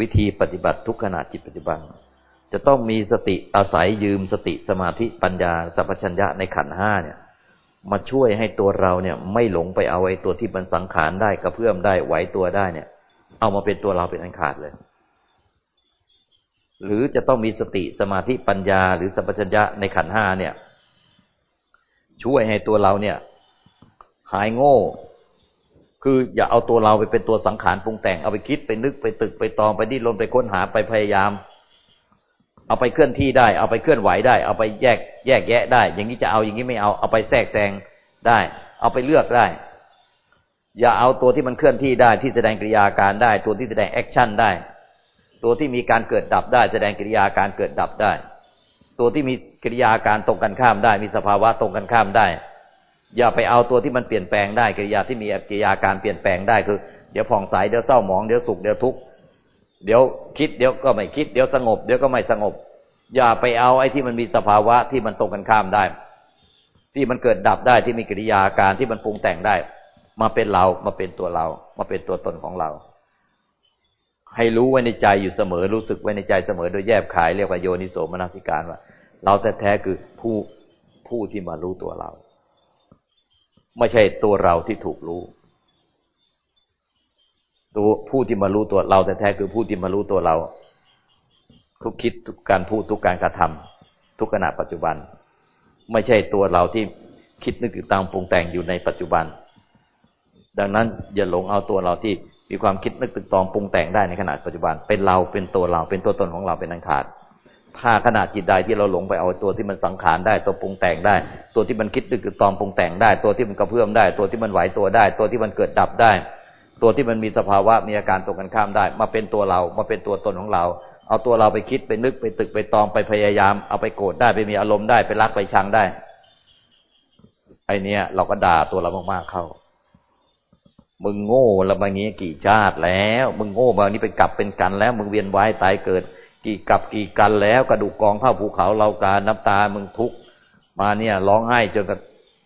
วิธีปฏิบัติทุกขณะจิตปัจจุบัน จะต้องมีสติอาศัยยืมสติสมาธิปัญญาสัพพัญญะในขันห้าเนี่ย มาช่วยให้ตัวเราเนี่ย ไม่หลงไปเอาไอ้ตัวที่มันสังขารได้กระเพื่อมได้ไหวตัวได้เนี่ย เอามาเป็นตัวเราเป็นอันขาดเลย หรือจะต้องมีสติสมาธิปัญญา หรือสัพพัญญะในขันห้าเนี่ย ช่วยให้ตัวเราเนี่ย หายโง่ คืออย่าเอาตัวเราไปเป็นตัวสังขารปรุงแต่งเอาไปคิดไปนึกไปตรึกไปตรองไปดิ้นรนไปค้นหาไปพยายาม เอาไปเคลื่อนที่ได้ เอาไปเคลื่อนไหวได้ เอาไปแยกแยกแยะได้ อย่างนี้จะเอาอย่างนี้ไม่เอา เอาไปแทรกแซงได้ เอาไปเลือกได้ อย่าเอาตัวที่มันเคลื่อนที่ได้ที่แสดงกิริยาการได้ ตัวที่แสดง action ได้ ตัวที่มีการเกิดดับได้ แสดงกิริยาการเกิดดับได้ ตัวที่มีกิริยาการตรงกันข้ามได้ มีสภาวะตรงกันข้ามได้ อย่าไปเอาตัวที่มันเปลี่ยนแปลงได้กิริยาที่มีกิริยาการเปลี่ยนแปลงได้คือ เดี๋ยวผ่องใสเดี๋ยวเศร้าหมองเดี๋ยวสุขเดี๋ยวทุกข์ เดี๋ยวคิดเดี๋ยวก็ไม่คิด เดี๋ยวสงบ เดี๋ยวก็ไม่สงบ อย่าไปเอาไอ้ที่มันมีสภาวะที่มันตรงกันข้ามได้ ที่มันเกิดดับได้ที่มีกิริยาการที่มันปรุงแต่งได้ มาเป็นเรามาเป็นตัวเรา มาเป็นตัวตนของเรา ให้รู้ไว้ในใจอยู่เสมอ รู้สึกไว้ในใจเสมอโดยแยบขายเรียกว่าโยนิโสมนสิการว่า เราแท้ๆคือผู้ผู้ที่มารู้ตัวเรา ไม่ใช่ตัวเราที่ถูกรู้ ตัวผู้ที่มารู้ตัวเราแท้ๆคือผู้ที่มารู้ตัวเรา ทุกคิดทุกการพูดทุกการกระทำทุกขณะปัจจุบัน ไม่ใช่ตัวเราที่คิดนึกตามปรุงแต่งอยู่ในปัจจุบัน ดังนั้นอย่าหลงเอาตัวเราที่มีความคิดนึกตึกตองปรุงแต่งได้ในขณะปัจจุบัน เป็นเราเป็นตัวเราเป็นตัวตนของเราเป็นอันขาด ถ้าขณะจิตใดที่เราหลงไปเอาตัวที่มันสังขารได้ตัวปรุงแต่งได้ ตัวที่มันคิดตึกตอมปรุงแต่งได้ ตัวที่มันกระเพื่อมได้ ตัวที่มันไหวตัวได้ ตัวที่มันเกิดดับได้ ตัวที่มันมีสภาวะมีอาการตรงกันข้ามได้ มาเป็นตัวเรามาเป็นตัวตนของเรา เอาตัวเราไปคิดไปนึกไปตึกไปตอมไปพยายาม เอาไปโกรธได้ไปมีอารมณ์ได้ไปรักไปชังได้ ไอเนี้ย เราก็ด่าตัวเรามากๆเข้า มึงโง่แล้วบางนี้กี่ชาติแล้ว มึงโง่บานี้เป็นกลับเป็นกันแล้ว มึงเวียนว่ายตายเกิด กี่กับกี่กันแล้วกระดูกกองเข้าภูเขาเราการน้ำตามึงทุกมาเนี่ยร้องไห้จนกับ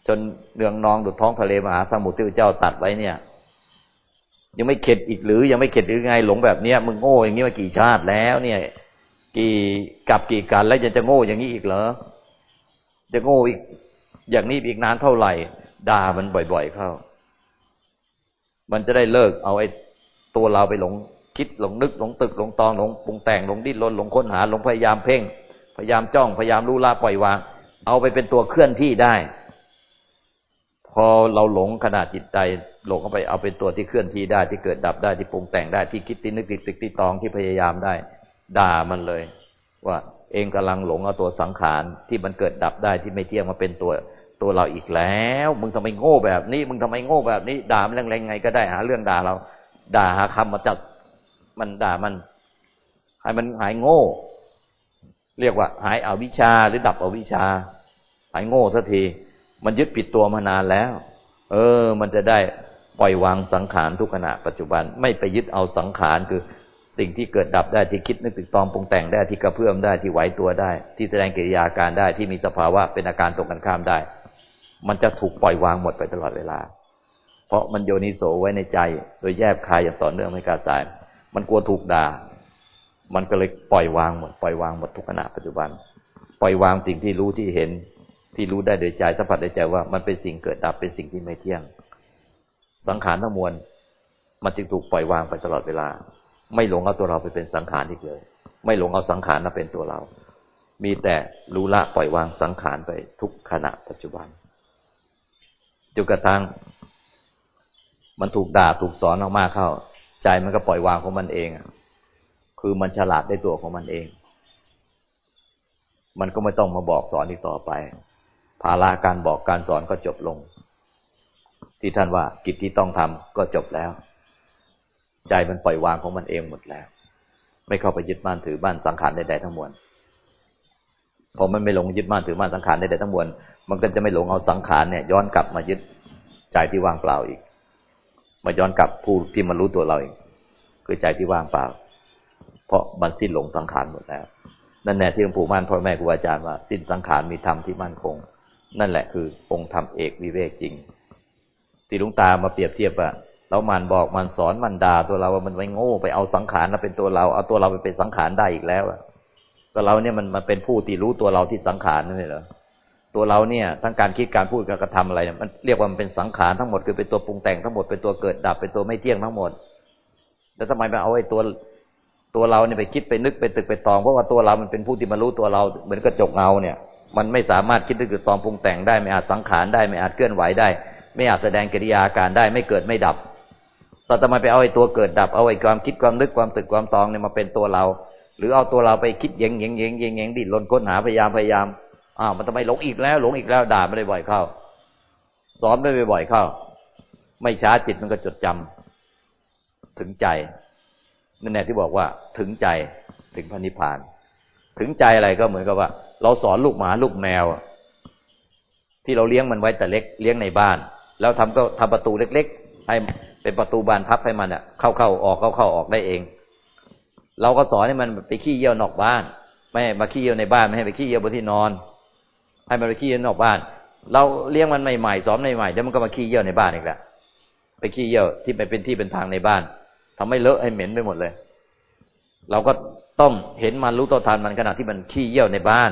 จนเนืองนองดุดท้องทะเลมหาสมุทรที่พระเจ้าตัดไว้เนี่ย ยังไม่เข็ดอีกหรือยังไม่เข็ดหรือไงหลงแบบเนี้ยมึงโง่อย่างนี้มากี่ชาติแล้ว เนี่ย กี่กับกี่กันแล้วจะจะโง่อย่างนี้อีกเหรอจะโง่อีก อย่างนี้อีกนานเท่าไหร่ด่ามันบ่อย ๆ เข้า มันจะได้เลิกเอาไอ้ตัวเราไปหลงคิดหลงนึกหลงตึกหลงตองหลงปรุงแต่งหลงดิ้นรนหลงค้นหาหลงพยายามเพ่ง พยายามจ้องพยายามรู้ละปล่อยวาง เอาไปเป็นตัวเคลื่อนที่ได้ พอเราหลงขนาดจิตใจหลงเข้าไปเอาเป็นตัวที่เคลื่อนที่ได้ที่เกิดดับได้ที่ปรุงแต่งได้ที่คิดที่นึกติดตึกที่ตองที่พยายามได้ ด่ามันเลย ว่าเองกำลังหลงเอาตัวสังขารที่มันเกิดดับได้ที่ไม่เที่ยงมาเป็นตัวตัวเราอีกแล้ว มึงทำไมโง่แบบนี้ มึงทำไมโง่แบบนี้ ด่ามันแรงๆไงก็ได้หาเรื่องด่าเรา ด่าหาคำมาจัดมันด่ามันให้มันหายโง่ เรียกว่า หายอาวิชาหรือดับอวิชา หายโง่สักที มันยึดผิดตัวมานานแล้ว เออ มันจะได้ปล่อยวางสังขารทุกขณะปัจจุบันไม่ไปยึดเอาสังขารคือสิ่งที่เกิดดับได้ที่คิดนึกตึกตองปรุงแต่งได้ที่กระเพื่อมได้ที่ไหวตัวได้ ที่แสดงกิริยาการได้ที่มีสภาวะเป็นอาการตรงกันข้ามได้ มันจะถูกปล่อยวางหมดไปตลอดเวลา เพราะมันโยนิโสไว้ในใจ โดยแยบคายอย่างต่อเนื่องไม่กาตาย มันกลัวถูกด่า มันก็เลยปล่อยวางหมดปล่อยวางหมดทุกขณะปัจจุบัน ปล่อยวางสิ่งที่รู้ที่เห็น ที่รู้ได้โดยใจสัมผัสได้ใจว่ามันเป็นสิ่งเกิดดับเป็นสิ่งที่ไม่เที่ยง สังขารทั้งมวลมันจึงถูกปล่อยวางไปตลอดเวลา ไม่หลงเอาตัวเราไปเป็นสังขารอีกเลย ไม่หลงเอาสังขารมาเป็นตัวเรา มีแต่รู้ละปล่อยวางสังขารไปทุกขณะปัจจุบันจนกระทั่งมันถูกด่าถูกสอนมากๆเข้า ใจมันก็ปล่อยวางของมันเองคือมันฉลาดได้ตัวของมันเอง มันก็ไม่ต้องมาบอกสอนอีกต่อไป ภาระการบอกการสอนก็จบลง ที่ท่านว่ากิจที่ต้องทำก็จบแล้ว ใจมันปล่อยวางของมันเองหมดแล้ว ไม่เข้าไปยึดมั่นถือบ้านสังขารใดๆทั้งมวลพอมันไม่หลงยึดมั่นถือมั่นสังขารใดๆทั้งมวลมันก็จะไม่หลงเอาสังขารเนี่ย ย้อนกลับมายึดใจที่ว่างเปล่าอีก มาย้อนกลับผู้ที่มารู้ตัวเราเองคือใจที่ว่างเปล่า เพราะมันสิ้นหลงสังขารหมดแล้ว นั่นแหละที่หลวงปู่มั่นพ่อแม่ครูอาจารย์ว่าสิ้นสังขารมีธรรมที่มั่นคง นั่นแหละคือองค์ธรรมเอกวิเวกจริง ที่ลุงตามาเปรียบเทียบว่าเรามันบอกมันสอนมันด่าตัวเราว่ามันไปโง่ไปเอาสังขารมาเป็นตัวเราเอาตัวเราไปเป็นสังขารได้อีกแล้วก็เราเนี่ยมันมันเป็นผู้ที่รู้ตัวเราที่สังขารนั่นเหรอตัวเราเนี่ยทั้งการคิดการพูดการกระทำอะไรเนี่ยมันเรียกว่ามันเป็นสังขารทั้งหมดคือเป็นตัวปรุงแต่งทั้งหมดเป็นตัวเกิดดับเป็นตัวไม่เที่ยงทั้งหมด แล้วทำไมไปเอาไอ้ตัวตัวเราเนี่ยไปคิดไปนึกไปตึกไปตองเพราะว่าตัวเรามันเป็นผู้ที่มารู้ตัวเราเหมือนกระจกเงาเนี่ย มันไม่สามารถคิดนึกตึกตองปรุงแต่งได้ไม่อาจสังขารได้ไม่อาจเคลื่อนไหวได้ ไม่อาจแสดงกิริยาการได้ไม่เกิดไม่ดับต่ทำไมไปเอาไอ้ตัวเกิดดับเอาไอ้ความคิดความนึกความตึกความตองเนี่ยมาเป็นตัวเรา หรือเอาตัวเราไปคิดเยงเยงเยงเยงเยงดิ้นรนค้นหาพยายามพยายามอ้าวมันทำไมหลงอีกแล้ว หลงอีกแล้วด่าไม่ได้บ่อยเข้าสอนไม่บ่อยเข้า ไม่ช้าจิตมันก็จดจำถึงใจนั่นแหละที่บอกว่าถึงใจถึงพระนิพพาน ถึงใจอะไรก็เหมือนกับว่า เราสอนลูกหมาลูกแมว ที่เราเลี้ยงมันไว้แต่เล็กเลี้ยงในบ้าน แล้วทำก็ทำประตูเล็ก ๆ ให้เป็นประตูบานพับให้มันอะเข้าเข้าออกเข้าเข้าออกได้เอง เราก็สอนให้มันไปขี้เยี่ยวนอกบ้าน ไม่มาขี้เยี่ยวในบ้านไม่ให้ไปขี้เยี่ยวบนที่นอน ให้มันไปขี้นอกบ้าน เราเลี้ยงมันใหม่ๆสอนใหม่ๆเดี๋ยวมันก็มาขี้เยี่ยวในบ้านอีกแล้วไปขี้เยี่ยวที่ไปเป็นที่เป็นทางในบ้านทำให้เลอะให้เหม็นไปหมดเลย เราก็ต้องเห็นมันรู้ตัวทันมันขณะที่มันขี้เยี่ยวในบ้าน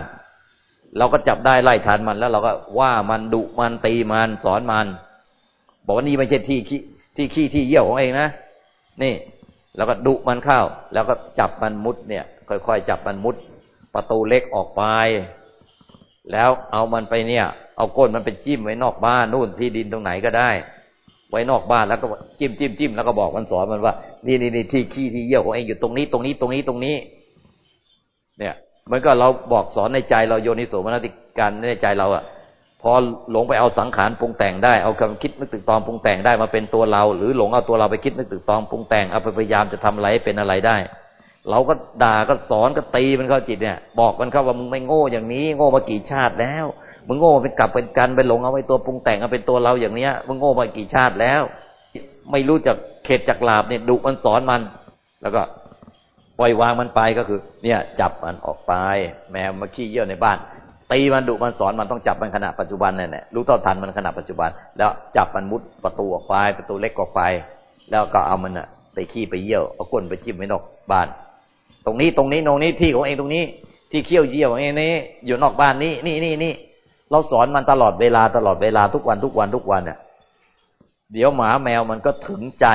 เราก็จับได้ไล่ทันมัน แล้วเราก็ว่ามันดุมันตีมันสอนมัน บอกว่านี่ไม่ใช่ที่ขี้ที่ขี้ที่เยี่ยวของเองนะนี่ แล้วก็ดุมันเข้า แล้วก็จับมันมุดเนี่ย ค่อยๆจับมันมุด ประตูเล็กออกไป แล้วเอามันไปเนี่ย เอาก้นมันไปจิ้มไว้นอกบ้านนู่นที่ดินตรงไหนก็ได้ ไว้นอกบ้านแล้วก็จิ้มจิ้มจิ้มแล้วก็บอกมันสอนมันว่า นี่นี่นี่ที่ขี้ที่เยี่ยวของเองอยู่ตรงนี้ตรงนี้ตรงนี้ตรงนี้ เนี่ย มันก็เราบอกสอนในใจเราโยนิโสมนติการในใจเราอะพอหลงไปเอาสังขารปรุงแต่งได้เอาคำคิดนึกตึกตองปรุงแต่งได้มาเป็นตัวเรา หรือหลงเอาตัวเราไปคิดนึกตึกตองปรุงแต่งเอาไปพยายามจะทำอะไรเป็นอะไรได้ เราก็ด่าก็สอนก็ตีมันเข้าจิตเนี่ย บอกมันเข้าว่ามึงไม่โง่อย่างนี้ โง่มากี่ชาติแล้วมึงโง่เป็นกลับเป็นกันไปหลงเอาไว้ตัวปรุงแต่งเอาเป็นตัวเราอย่างเนี้ยมึงโง่มากี่ชาติแล้ว ไม่รู้จักเขตจักลาบเนี่ยดุมันสอนมัน แล้วก็ ปล่อยวางมันไปก็คือ เนี่ย จับมันออกไป แมวมาขี้เยี่ยวในบ้าน ตีมันดุมันสอนมันต้องจับมันขณะปัจจุบันนี่นแหละรู้ต่อทันมันขณะปัจจุบัน แล้วจับมันมุดประตูออกไปประตูเล็กออกไป แล้วก็เอามันอะไปขี้ไปเยี่ยวเอาก้นไปจิ้มไว้นอกบ้าน ตรงนี้ตรงนี้ตรงนี้ที่ของเองตรงนี้ ที่เขี้ยวเยี่ยวของเองนี้อยู่นอกบ้านนี้นี่นี่นี่เราสอนมันตลอดเวลาตลอดเวลาทุกวันทุกวันทุกวันเนี่ยเดี๋ยวหมาแมวมันก็ถึงใจ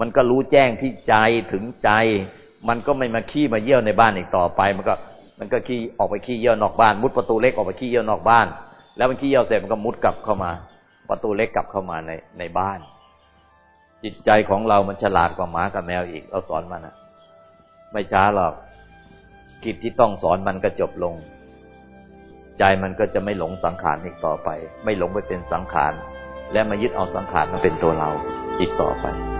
มันก็รู้แจ้งที่ใจถึงใจ มันก็ไม่มาขี้มาเยี่ยวในบ้านอีกต่อไป มันก็ มันก็ขี้ออกไปขี้เยี่ยวนอกบ้าน มุดประตูเล็กออกไปขี้เยี่ยวนอกบ้าน แล้วมันขี้เยี่ยวเสร็จมันก็มุดกลับเข้ามา ประตูเล็กกลับเข้ามาในในบ้าน จิตใจของเรามันฉลาดกว่าหมากับแมวอีกเราสอนมันนะไม่ช้าหรอกกิจที่ต้องสอนมันก็จบลง ใจมันก็จะไม่หลงสังขารอีกต่อไป ไม่หลงไปเป็นสังขาร และมายึดเอาสังขารมาเป็นตัวเราอีกต่อไป